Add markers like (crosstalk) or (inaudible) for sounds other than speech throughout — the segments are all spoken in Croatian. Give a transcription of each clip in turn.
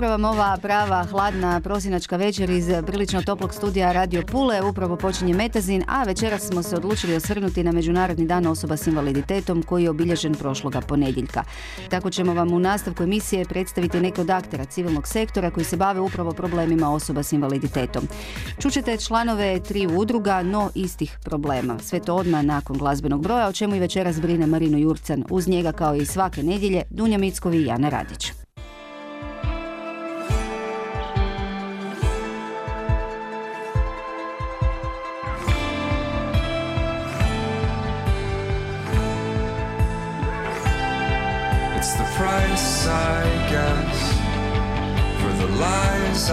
Dobro vam ova prava hladna prosinačka večer iz prilično toplog studija Radio Pule. Upravo počinje Metazin, a večeras smo se odlučili osvrnuti na Međunarodni dan osoba s invaliditetom koji je obilježen prošloga ponedjeljka. Tako ćemo vam u nastavku emisije predstaviti neke od aktera civilnog sektora koji se bave upravo problemima osoba s invaliditetom. Čućete članove tri udruga, no istih problema. Sve to odmah nakon glazbenog broja, o čemu i večeras brine Marino Jurcan. Uz njega kao i svake nedjelje, Dunja Mickovi i Jana Radić.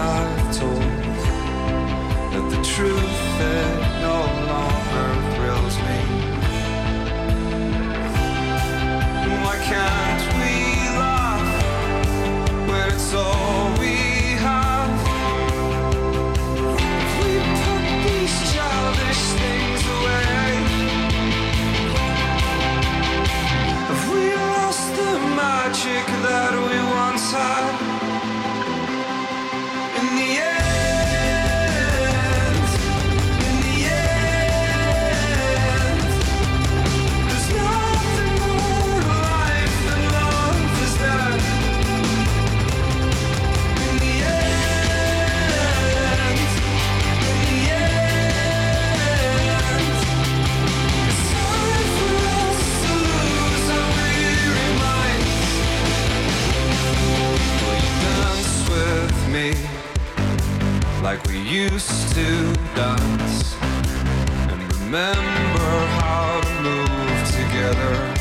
I've told that the truth that no longer thrills me. Why can't we laugh when it's all that we once had? Used to dance and remember how to move together.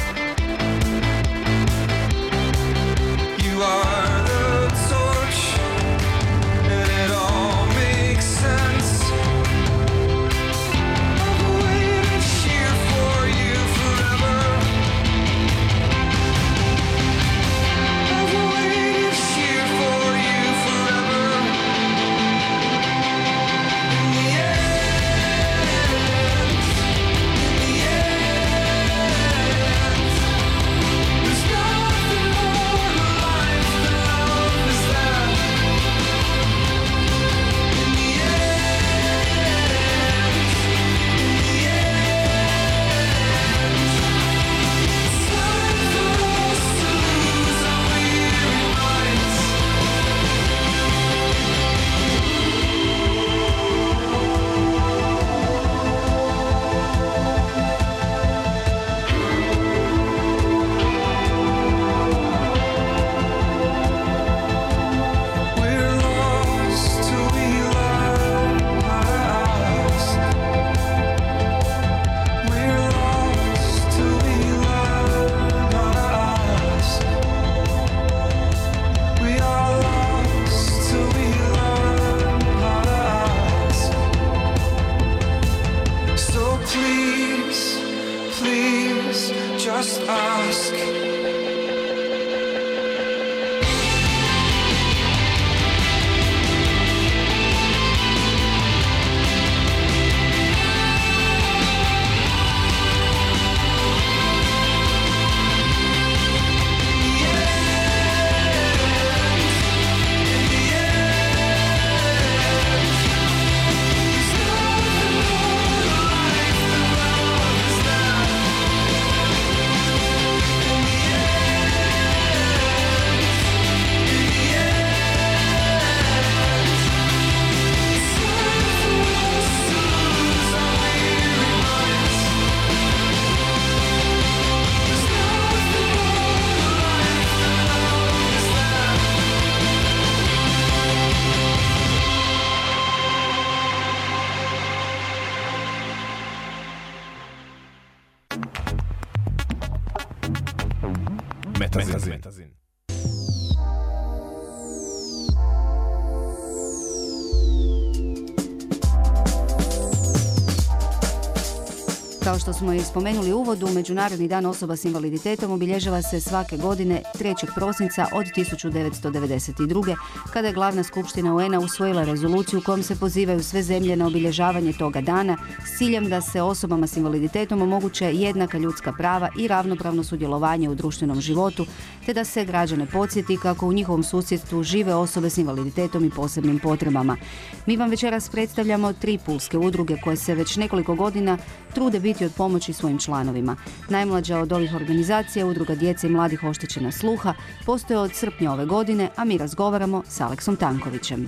Kao što smo i spomenuli u uvodu, Međunarodni dan osoba s invaliditetom obilježava se svake godine 3. prosinca od 1992. kada je glavna skupština UN-a usvojila rezoluciju kojom se pozivaju sve zemlje na obilježavanje toga dana s ciljem da se osobama s invaliditetom omoguće jednaka ljudska prava i ravnopravno sudjelovanje u društvenom životu, te da se građane podsjeti kako u njihovom susjedstvu žive osobe s invaliditetom i posebnim potrebama. Mi vam večeras predstavljamo tri pulske udruge koje se već nekoliko godina trude biti od pomoći svojim članovima. Najmlađa od ovih organizacija, Udruga djece i mladih oštećena sluha, postoje od srpnja ove godine, a mi razgovaramo s Aleksom Tankovićem.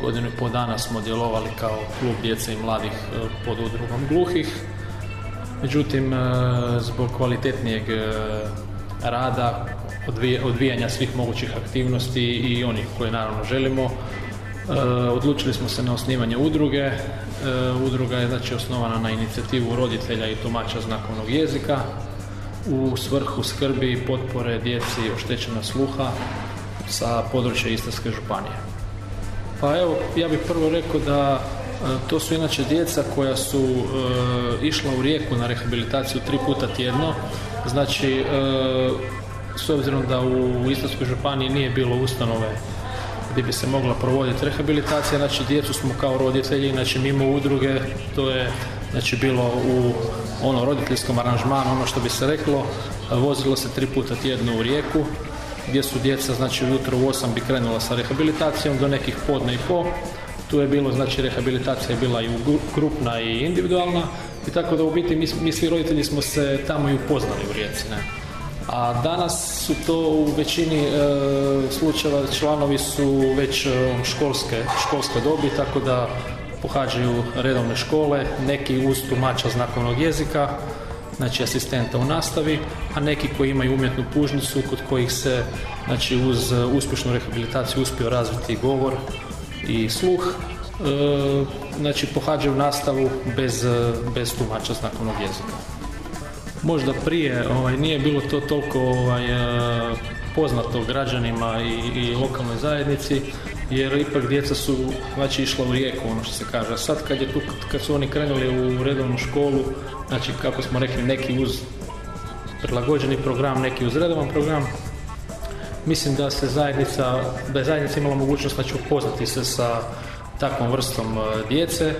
Godinu i pol dana smo djelovali kao klub djece i mladih e, pod udrugom gluhih. Međutim, e, zbog kvalitetnijeg e, rada, odvija- odvijanja svih mogućih aktivnosti i onih koje naravno želimo, odlučili smo se na osnivanje udruge. Udruga je znači osnovana na inicijativu roditelja i tumača znakovnog jezika u svrhu skrbi i potpore djeci oštećena sluha sa područja Istarske županije. Pa evo, ja bih prvo rekao da e, to su inače djeca koja su e, išla u rijeku na rehabilitaciju tri puta tjedno. Znači, e, s obzirom da u Istarskoj županiji nije bilo ustanove gdje bi se mogla provoditi rehabilitacija, znači djecu smo kao roditelji, znači mimo udruge, to je znači bilo u ono roditeljskom aranžmanu, ono što bi se reklo, vozilo se tri puta tjedno u rijeku, gdje su djeca, znači ujutro u 8 bi krenula sa rehabilitacijom do nekih podne i po. Tu je bilo, znači rehabilitacija je bila i grupna i individualna i tako da u biti mi, mi svi roditelji smo se tamo i upoznali u Rijeci. Ne? A danas su to u većini e, slučajeva članovi su već e, školske, školske dobi, tako da pohađaju redovne škole, neki uz tumača znakovnog jezika, znači asistenta u nastavi, a neki koji imaju umjetnu pužnicu kod kojih se znači uz e, uspješnu rehabilitaciju uspio razviti govor i sluh, e, znači pohađaju nastavu bez, e, bez tumača znakovnog jezika. Možda prije ovaj, nije bilo to toliko ovaj, e, poznato građanima i, i lokalnoj zajednici, jer ipak djeca su znači išla u rijeku, ono što se kaže. Sad kad, je tu, kad su oni krenuli u redovnu školu, znači kako smo rekli, neki uz prilagođeni program, neki uz redovan program, mislim da se zajednica, da je zajednica imala mogućnost znači upoznati se sa takvom vrstom e, djece.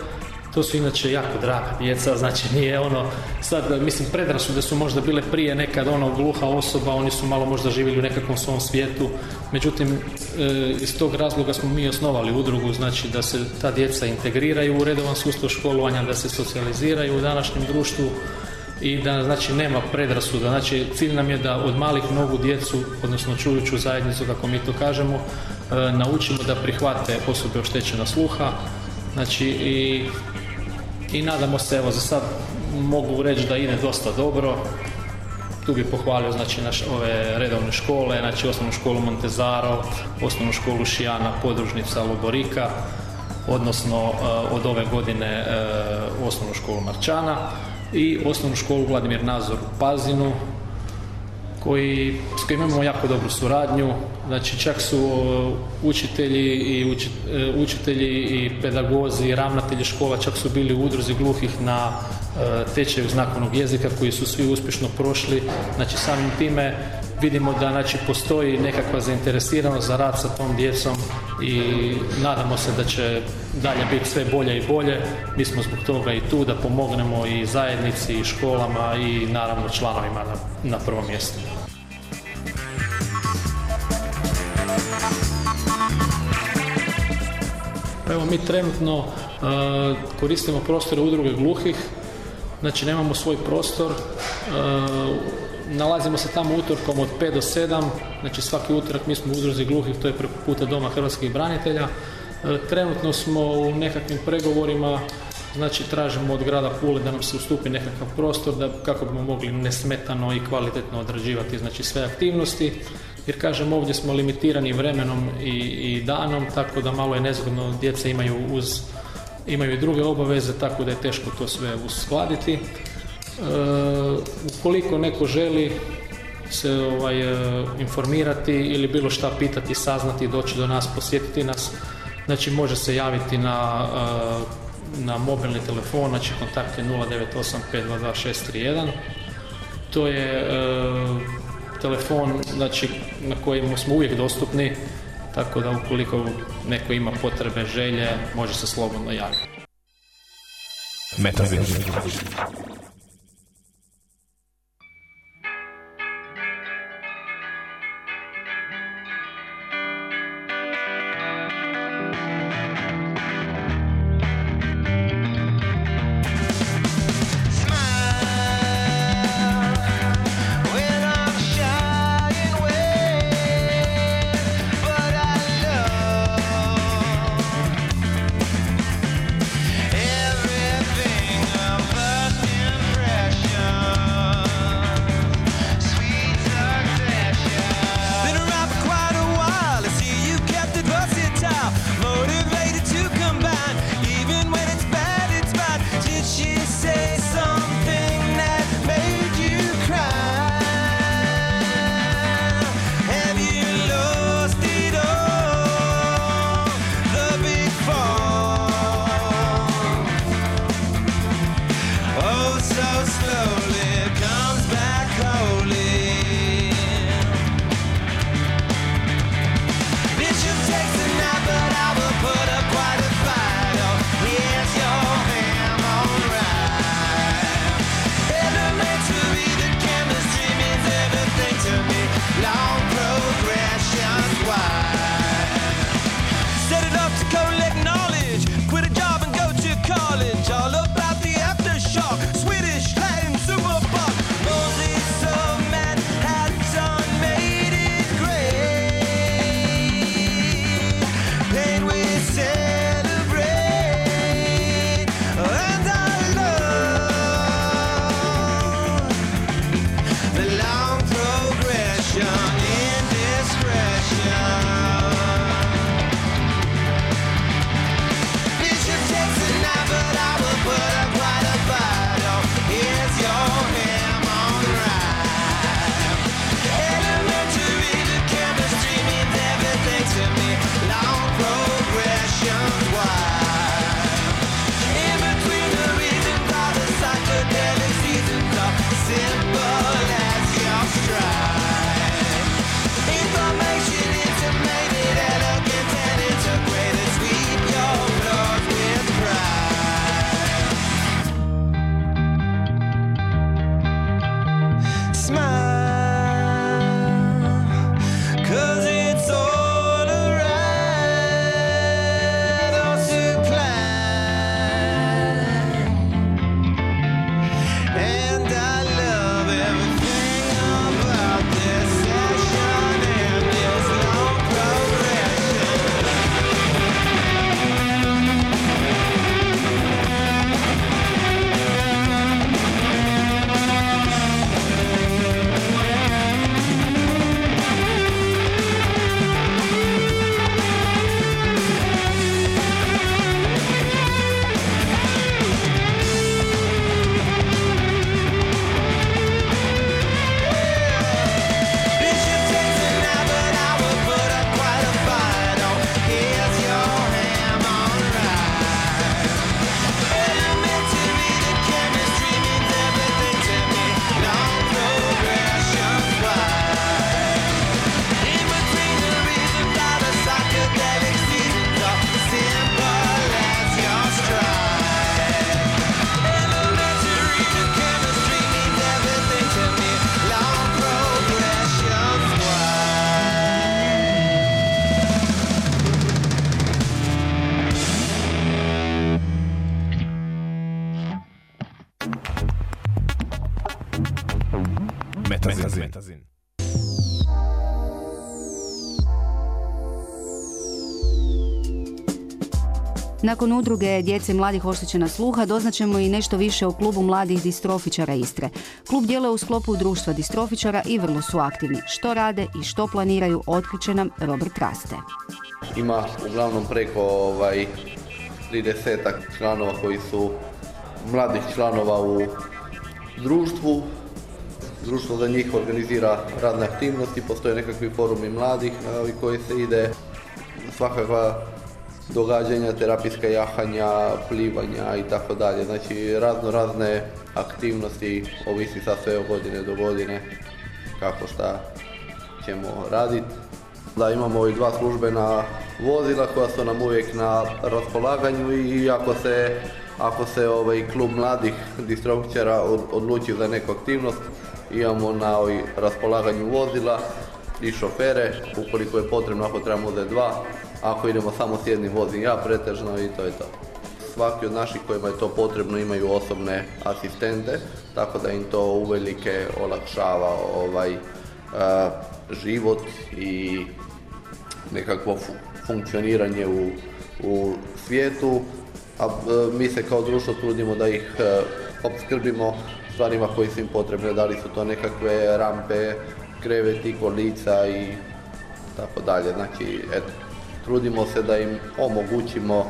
To su inače jako draga djeca, znači nije ono, sad mislim predrasude su možda bile prije nekad ono gluha osoba, oni su malo možda živjeli u nekakvom svom svijetu, međutim e, iz tog razloga smo mi osnovali udrugu, znači da se ta djeca integriraju u redovan sustav školovanja, da se socijaliziraju u današnjem društvu i da znači nema predrasuda. Znači cilj nam je da od malih nogu djecu, odnosno čujuću zajednicu kako mi to kažemo, e, naučimo da prihvate osobe oštećena sluha. Znači i, i nadamo se, evo za sad mogu reći da ide dosta dobro. Tu bi pohvalio znači naše ove redovne škole, znači osnovnu školu Montezaro, osnovnu školu Šijana, podružnica Loborika, odnosno e, od ove godine e, osnovnu školu Marčana i osnovnu školu Vladimir Nazor u Pazinu koji, s kojim imamo jako dobru suradnju, znači čak su učitelji i e, učitelji i pedagozi i ravnatelji škola čak su bili u udruzi gluhih na e, tečaju znakovnog jezika koji su svi uspješno prošli, znači samim time vidimo da znači postoji nekakva zainteresiranost za rad sa tom djecom i nadamo se da će dalje biti sve bolje i bolje. Mi smo zbog toga i tu da pomognemo i zajednici i školama i naravno članovima na, na prvom mjestu. Evo mi trenutno e, koristimo prostore udruge gluhih, znači nemamo svoj prostor, e, nalazimo se tamo utorkom od 5 do 7, znači svaki utorak mi smo u udruzi gluhih, to je preko puta Doma hrvatskih branitelja. E, trenutno smo u nekakvim pregovorima, znači tražimo od grada Pule da nam se ustupi nekakav prostor da kako bismo mogli nesmetano i kvalitetno odrađivati znači sve aktivnosti jer kažem ovdje smo limitirani vremenom i, i danom tako da malo je nezgodno djeca imaju uz imaju i druge obaveze tako da je teško to sve uskladiti. E, ukoliko neko želi se ovaj, e, informirati ili bilo šta pitati, saznati, doći do nas, posjetiti nas, znači može se javiti na, e, na mobilni telefon, znači kontakt je 0985222631. To je e, telefon znači, na kojem smo uvijek dostupni, tako da ukoliko neko ima potrebe, želje, može se slobodno javiti. Nakon udruge djece mladih oštećena sluha doznaćemo i nešto više o klubu mladih distrofičara Istre. Klub djeluje u sklopu društva distrofičara i vrlo su aktivni. Što rade i što planiraju otkriće nam Robert Raste. Ima uglavnom preko ovaj, 30 članova koji su mladih članova u društvu. društvo za njih organizira radne aktivnosti, postoje nekakvi forumi mladih ovi koji se ide svakakva događanja, terapijska jahanja, plivanja i tako dalje. Znači razno razne aktivnosti, ovisi sad sve od godine do godine kako šta ćemo raditi. Da imamo i dva službena vozila koja su nam uvijek na raspolaganju i ako se, ako se ovaj klub mladih distrofičara od- odluči za neku aktivnost, imamo na ovaj raspolaganju vozila i šofere, ukoliko je potrebno, ako trebamo uzeti dva, ako idemo samo s jednim vozim ja pretežno i to je to. Svaki od naših kojima je to potrebno imaju osobne asistente, tako da im to uvelike olakšava ovaj, a, život i nekakvo fu- funkcioniranje u, u svijetu, a e, mi se kao društvo trudimo da ih e, opskrbimo stvarima koji su im potrebne, da li su to nekakve rampe, kreveti, kolica i tako dalje. Znači, eto, trudimo se da im omogućimo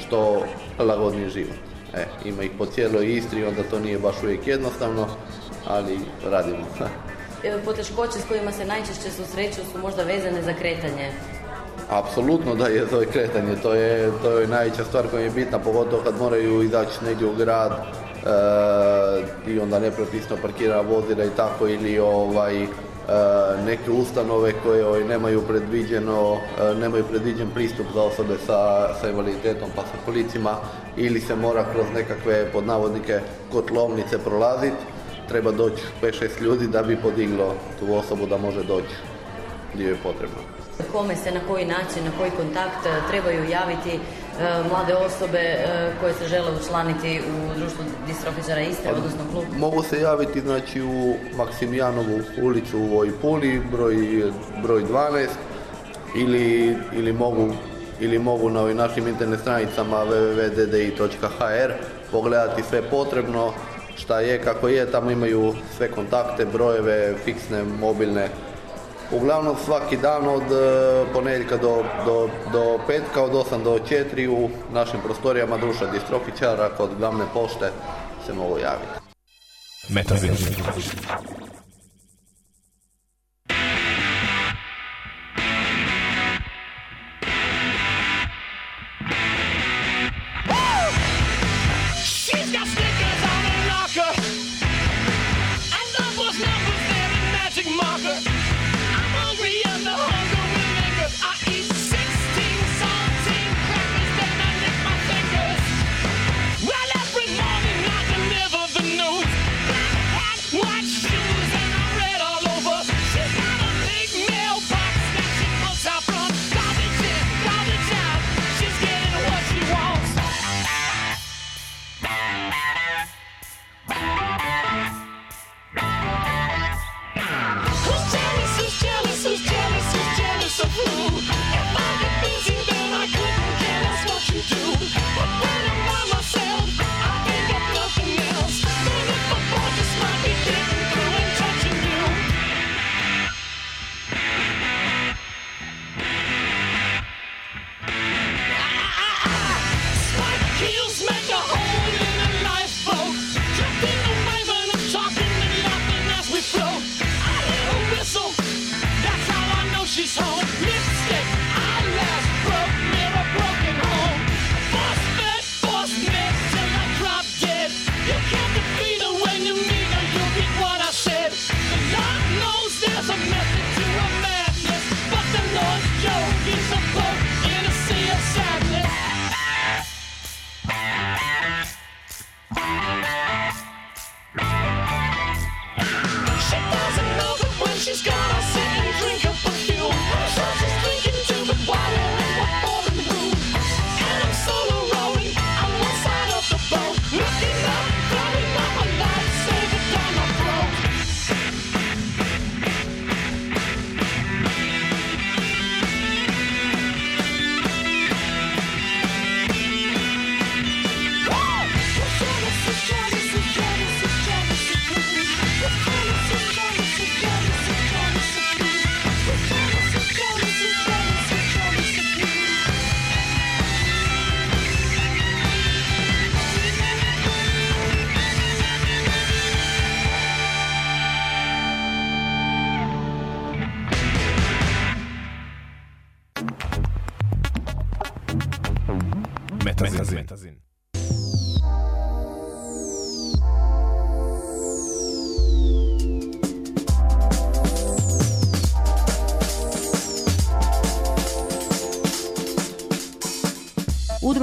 što lagodniji život. E, ima ih po cijeloj Istri, onda to nije baš uvijek jednostavno, ali radimo. (laughs) Poteškoće s kojima se najčešće susreću su možda vezane za kretanje. Apsolutno da je to je kretanje, to je, to je najveća stvar koja je bitna, pogotovo kad moraju izaći negdje u grad e, i onda nepropisno parkira vozila i tako ili ovaj, neke ustanove koje ovaj, nemaju predviđeno, e, nemaju predviđen pristup za osobe sa, sa invaliditetom pa sa kolicima ili se mora kroz nekakve pod navodnike kotlovnice prolaziti, treba doći 5-6 ljudi da bi podiglo tu osobu da može doći gdje je potrebno. Kome se, na koji način, na koji kontakt e, trebaju javiti e, mlade osobe e, koje se žele učlaniti u društvu distrofičara Istre, odnosno klub? Mogu se javiti znači u Maksimijanovu ulicu u ovoj Puli, broj, broj 12 ili, ili mogu ili mogu na ovim našim internet stranicama www.ddi.hr pogledati sve potrebno, šta je, kako je, tamo imaju sve kontakte, brojeve, fiksne, mobilne. Uglavnom svaki dan od e, ponedjeljka do, do, do petka, od 8 do 4 u našim prostorijama Društva distrofičara kod glavne pošte se mogu javiti.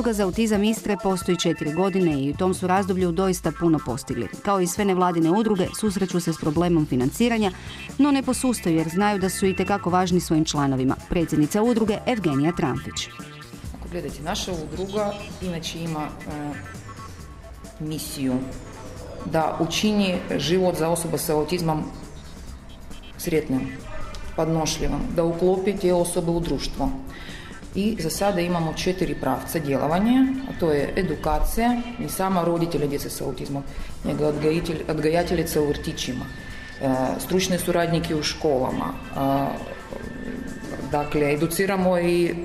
Udruga za autizam Istre postoji četiri godine i u tom su razdoblju doista puno postigli. Kao i sve nevladine udruge, susreću se s problemom financiranja, no ne posustaju jer znaju da su i tekako važni svojim članovima. Predsjednica udruge Evgenija Trampić. Ako gledajte, naša udruga inače ima e, misiju da učini život za osobe sa autizmom sretnim, podnošljivim, da uklopi te osobe u društvo. Sada imamo četiri pravca djelovanja, a to je edukacija, ne samo roditelja djece sa autizmom, nego odgajitelj, odgajateljica u vrtićima, e, stručne suradnike u školama, a, dakle, educiramo i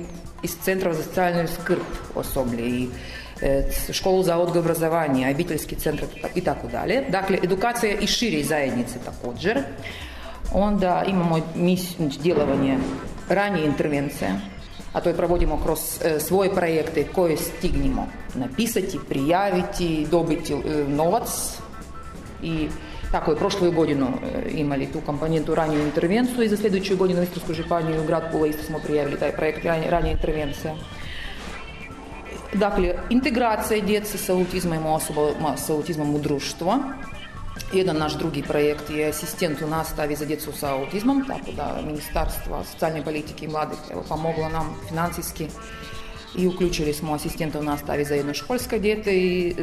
iz Centra za socijalnu skrb osoblje i e, školu za odgoj i obrazovanje, obiteljski centar i tako dalje. Dakle, edukacija i širi zajednice također. Onda imamo misiju djelovanje ranije intervencije, kroz e, svoje projekte koje stignemo napisati, prijaviti, dobiti e, novac i tako je prošlu godinu e, imali tu komponentu raniju intervenciju i za sljedeću godinu u Istarsku županiju u grad Pula isto smo prijavili taj projekt ranje- ranije intervencija. Dakle, integracija djece sa autizmom i osobama sa autizmom u društvo. Jedan naš drugi projekt je asistent u nastavi za djecu sa autizmom, tako da Ministarstvo socijalne politike i mladih evo, pomoglo nam financijski i uključili smo asistenta u nastavi za jedno školsko dijete i e,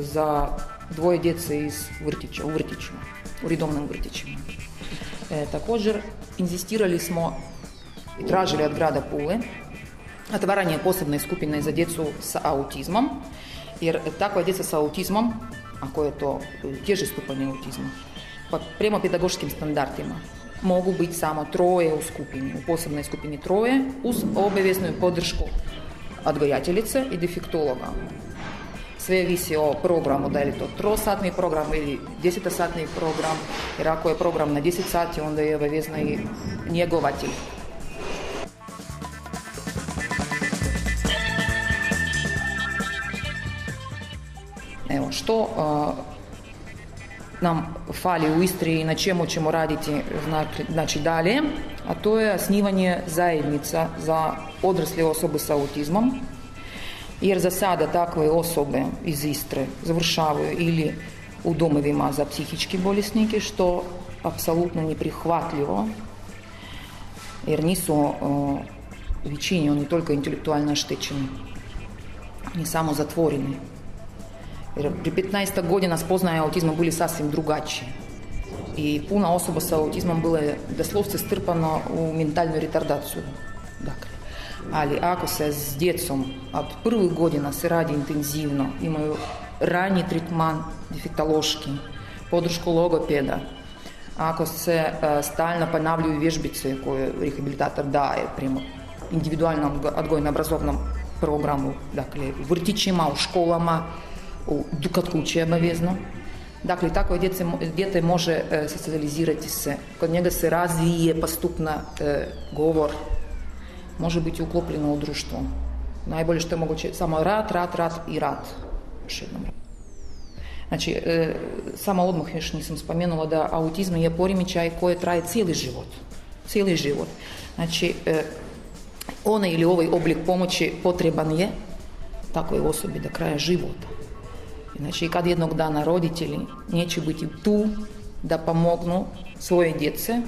za dvoje djece iz vrtića, u vrtićima, u redovnim vrtićima. E, također, inzistirali smo i tražili od grada Pule otvaranje posebne skupine za djecu sa autizmom, jer takva djeca sa autizmom, ako je to e, teži stupanj autizma, pa prema pedagoškim standardima, mogu biti samo troje u skupini, u posebnoj skupini troje, uz obaveznu podršku odgojateljice i defektologa. Sve visi o programu, da li je to trosatni program ili desetosatni program, jer ako je program na 10 sati, onda je obavezno i njegovatelj. Evo, što nam fali u Istri i na čemu ćemo raditi znači, dalje, a to je osnivanje zajednica za odrasle osobe sa autizmom, jer za sada takve osobe iz Istre završavaju ili u domovima za psihički bolesnike, što apsolutno neprihvatljivo, jer nisu većini oni toliko intelektualno oštećeni, ni samo zatvoreni. Pri 15 godina spoznaje autizma bili sasvim drugačije. I puno osoba sa autizmom bilo je doslovce strpano u mentalnu retardaciju. Dakle, ali ako se s djecom od prvih godina se radi intenzivno, imaju ranji tretman defektološki, podršku logopeda, ako se e, stalno ponavljaju vježbice koje rehabilitator daje prema individualnom odgojno-obrazovnom programu, dakle u vrtićima, u školama, kod kuće obavezno. Dakle, takvo djece, dijete može e, socijalizirati se, kod njega se razvije postupno e, govor, može biti uklopljeno u društvo. Najbolje što je moguće, samo rad, rad, rad i rad. Još jednom. Znači, e, samo odmah još nisam spomenula da autizam je poremećaj koji traje cijeli život. Cijeli život. Znači, e, onaj ili ovaj oblik pomoći potreban je takvoj osobi do kraja života. Znači, kad jednog dana roditelji neće biti tu da pomognu svoje djece,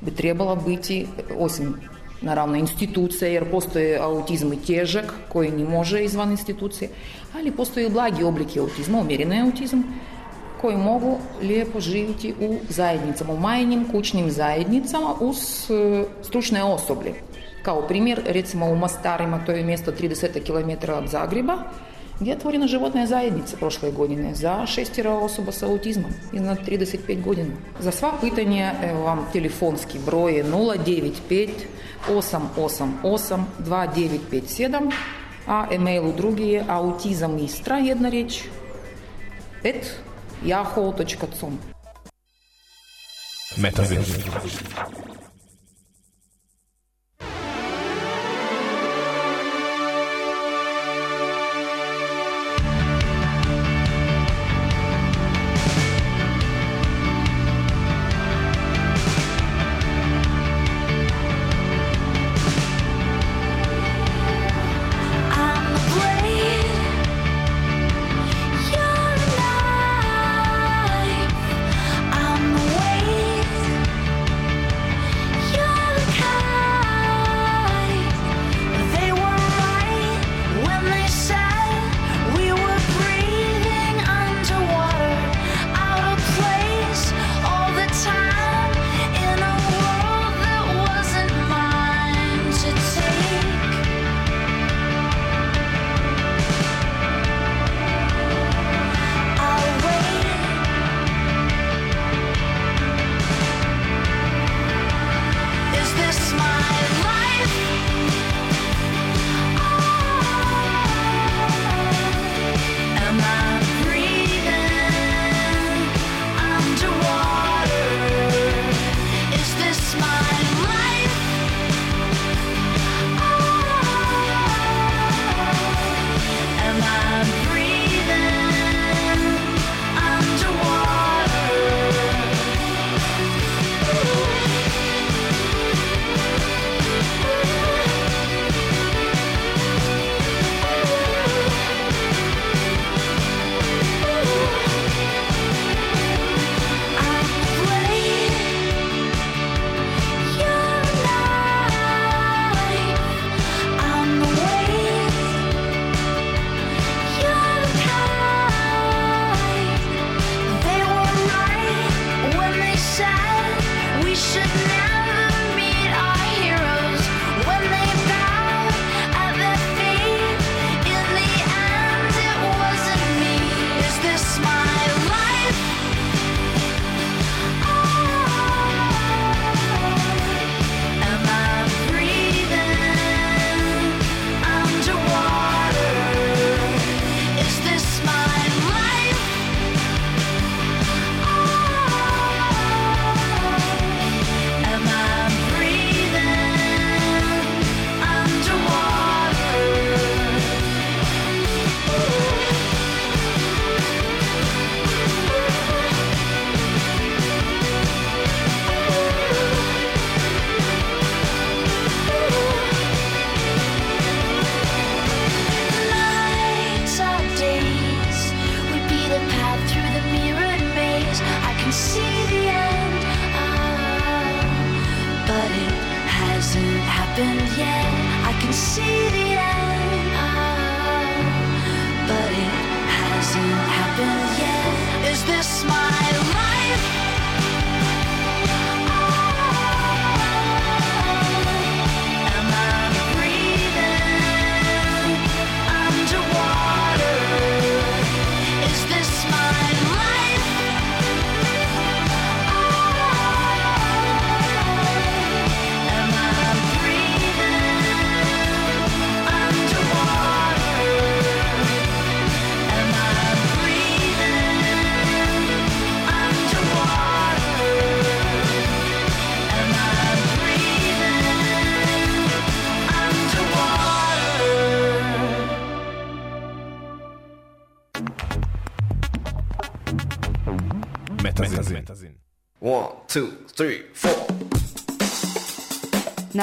bi trebala biti, osim naravno institucija, jer postoje autizam i težak koji ne može izvan institucije, ali postoje i blagi oblike autizma, umjereni autizam, koji mogu lijepo živjeti u zajednicama, u manjim kućnim zajednicama uz e, stručne osoblje. Kao primjer, recimo u Mostarima, to je mjesto 30 km od Zagreba, gdje je otvorena životna zajednica prošle godine za šestero osoba sa autizmom iznad 35 godina. Za sva pitanja evo vam telefonski broj je 095 888 2957, a email u drugi je autizamistra, jedna riječ, et yahoo.com. Metazin.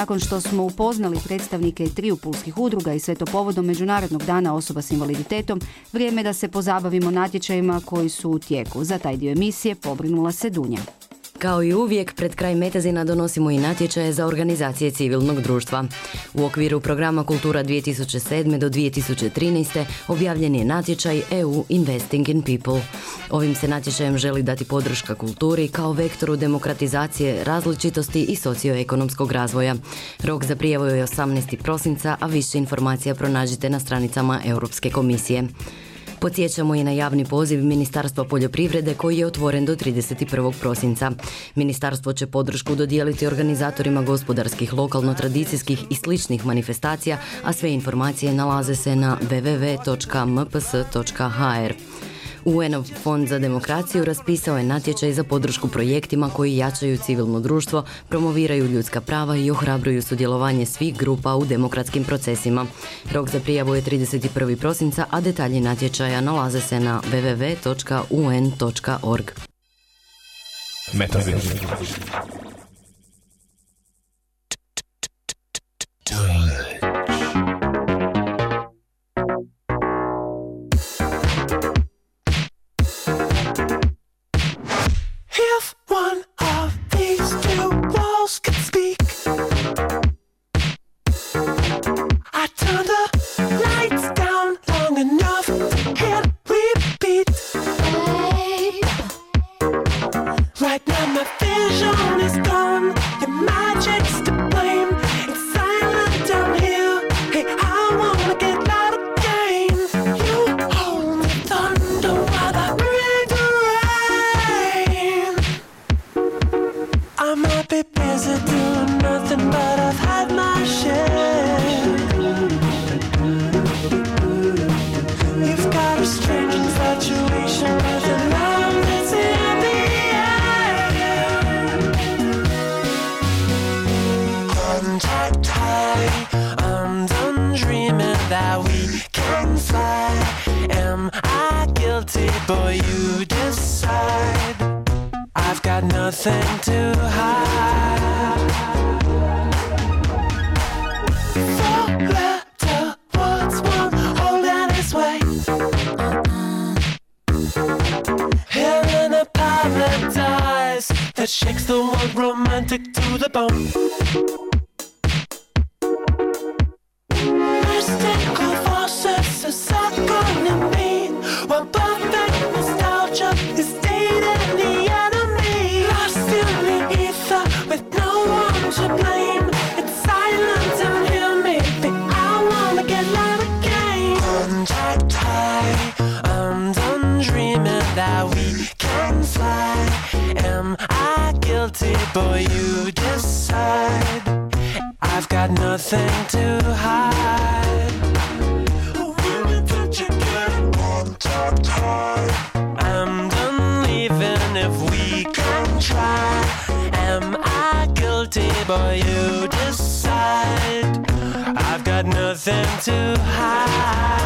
Nakon što smo upoznali predstavnike triju pulskih udruga i sve to povodom Međunarodnog dana osoba s invaliditetom, vrijeme je da se pozabavimo natječajima koji su u tijeku. Za taj dio emisije pobrinula se Dunja. Kao i uvijek, pred kraj Metazina donosimo i natječaje za organizacije civilnog društva. U okviru programa Kultura 2007. do 2013. objavljen je natječaj EU Investing in People. Ovim se natječajem želi dati podrška kulturi kao vektoru demokratizacije, različitosti i socioekonomskog razvoja. Rok za prijavu je 18. prosinca, a više informacija pronađite na stranicama Europske komisije. Podsjećamo i na javni poziv Ministarstva poljoprivrede koji je otvoren do 31. prosinca. Ministarstvo će podršku dodijeliti organizatorima gospodarskih, lokalno-tradicijskih i sličnih manifestacija, a sve informacije nalaze se na www.mps.hr. UN-ov fond za demokraciju raspisao je natječaj za podršku projektima koji jačaju civilno društvo, promoviraju ljudska prava i ohrabruju sudjelovanje svih grupa u demokratskim procesima. Rok za prijavu je 31. prosinca, a detalji natječaja nalaze se na www.un.org. might be busy doing nothing, but I've had my share. You've got a strange infatuation with the love that's in the air. Contact high, I'm done dreaming that we can fly. Am I guilty, boy? You decide. I've got nothing to I've got nothing to hide. I'm done leaving if we can try. Am I guilty? Boy, you decide. I've got nothing to hide.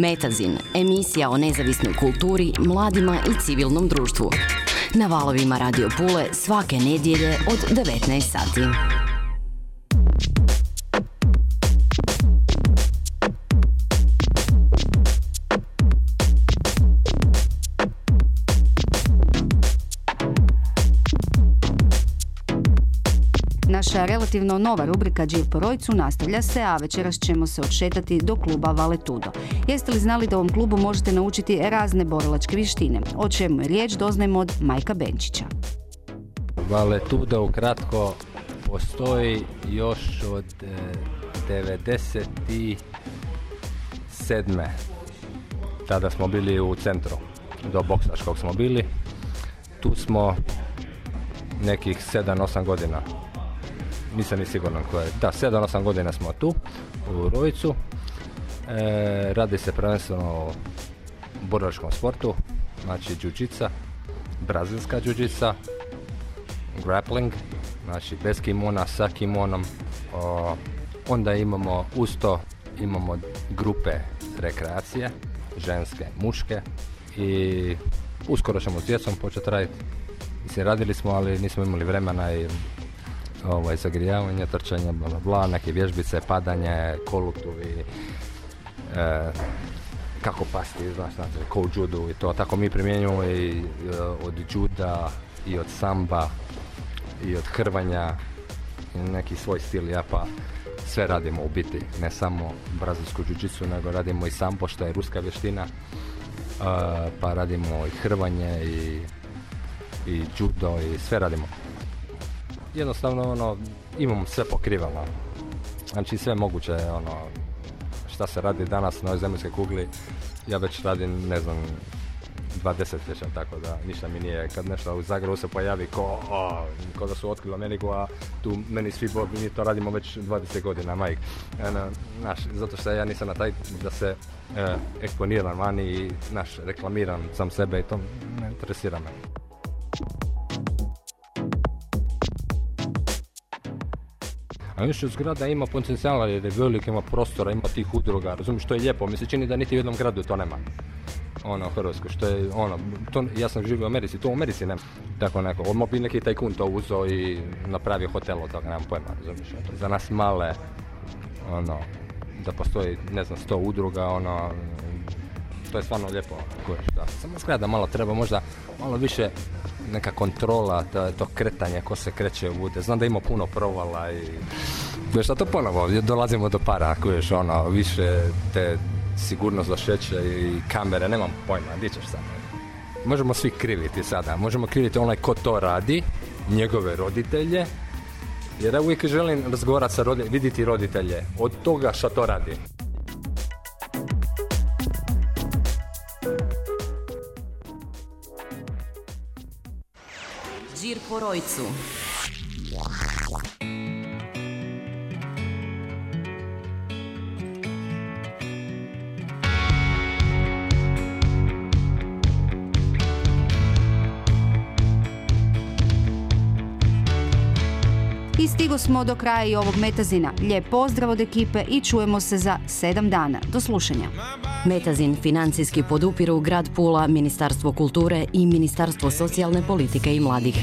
Metazin, emisija o nezavisnoj kulturi, mladima i civilnom društvu. Na valovima Radio Pule svake nedjelje od 19 sati. naša relativno nova rubrika Džir po rojcu nastavlja se, a večeras ćemo se odšetati do kluba Valetudo. Jeste li znali da u ovom klubu možete naučiti razne borilačke vještine? O čemu je riječ doznajemo od Majka Benčića. Valetudo ukratko postoji još od e, 97. Tada smo bili u centru, do boksaškog smo bili. Tu smo nekih 7-8 godina nisam ni siguran ko je. Da, 7-8 godina smo tu, u Rojicu. E, radi se prvenstveno o borilačkom sportu, znači džuđica, brazilska džuđica, grappling, znači bez kimona, sa kimonom. Onda imamo uz to imamo grupe rekreacije, ženske, muške i uskoro ćemo s djecom početi raditi. Mislim, radili smo, ali nismo imali vremena i ovaj, zagrijavanje, trčanje, bla, bla, neke vježbice, padanje, kolutovi, e, kako pasti, znaš, znači, ko u judu i to. Tako mi primjenjujemo i e, od juda i od samba i od hrvanja i neki svoj stil, ja pa sve radimo u biti, ne samo brazilsku džuđicu, nego radimo i sambo što je ruska vještina, e, pa radimo i hrvanje i, i judo i sve radimo. Jednostavno ono, imamo sve pokriveno. Znači sve moguće ono, šta se radi danas na ovoj zemaljskoj kugli, ja već radim, ne znam, dva desetljeća, tako da ništa mi nije, kad nešto u Zagrebu se pojavi ko, o, ko da su otkrili Ameriku, a tu meni svi, bo- mi to radimo već 20 godina, majk. Eno, znaš, zato što ja nisam na taj da se e, eksponiram vani i, znaš, reklamiram sam sebe i to ne interesira me. A još zgrada ima potencijala jer je velik, ima prostora, ima tih udruga, razumiješ, to je lijepo. Mi se čini da niti u jednom gradu to nema. Ono, u Hrvatskoj, što je, ono, to, ja sam živio u Americi, to u Americi nema. Tako neko, odmah bi neki tajkun to uzeo i napravio hotel od toga, nemam pojma, razumiješ. Za nas male, ono, da postoji, ne znam, sto udruga, ono, to je stvarno lijepo. da. Samo zgrada malo treba možda malo više neka kontrola, to, to kretanje, ko se kreće bude. Znam da ima puno provala i... A to ponovo, dolazimo do para, kuješ, ono, više te sigurnost za šeće i kamere, nemam pojma, di ćeš sad? Možemo svi kriviti sada, možemo kriviti onaj ko to radi, njegove roditelje, jer ja uvijek želim razgovarati sa roditeljima, vidjeti roditelje od toga što to radi. Žir po rojcu. I stigo smo do kraja i ovog metazina. Lijep pozdrav od ekipe i čujemo se za sedam dana. Do slušanja. Metazin financijski podupiru Grad Pula, Ministarstvo kulture i Ministarstvo socijalne politike i mladih.